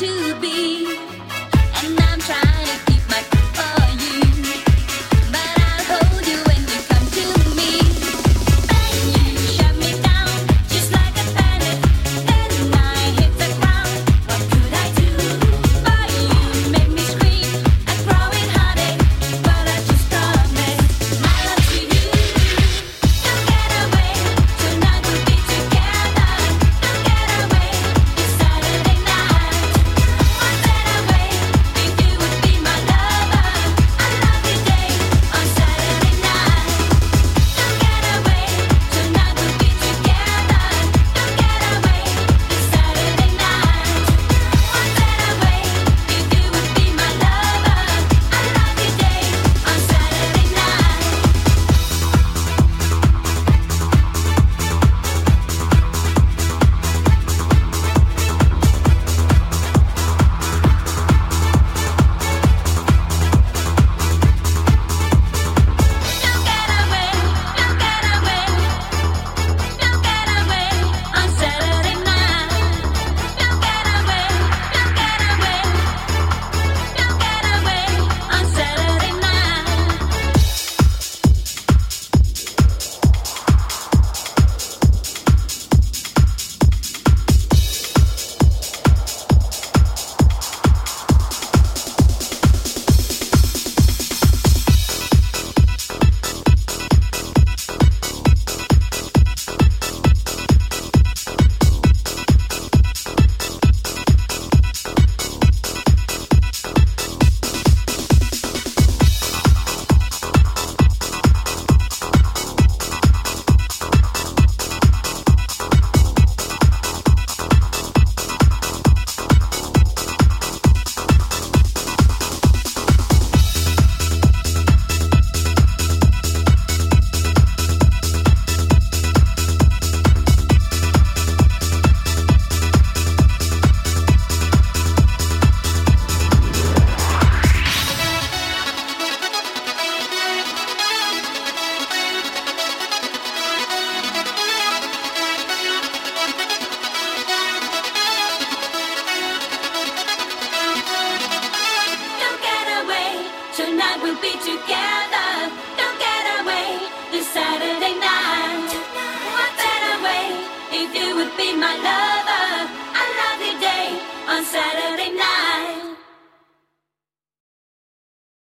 to be.